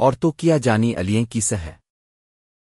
اور تو کیا جانی علییں کی سہ ہے۔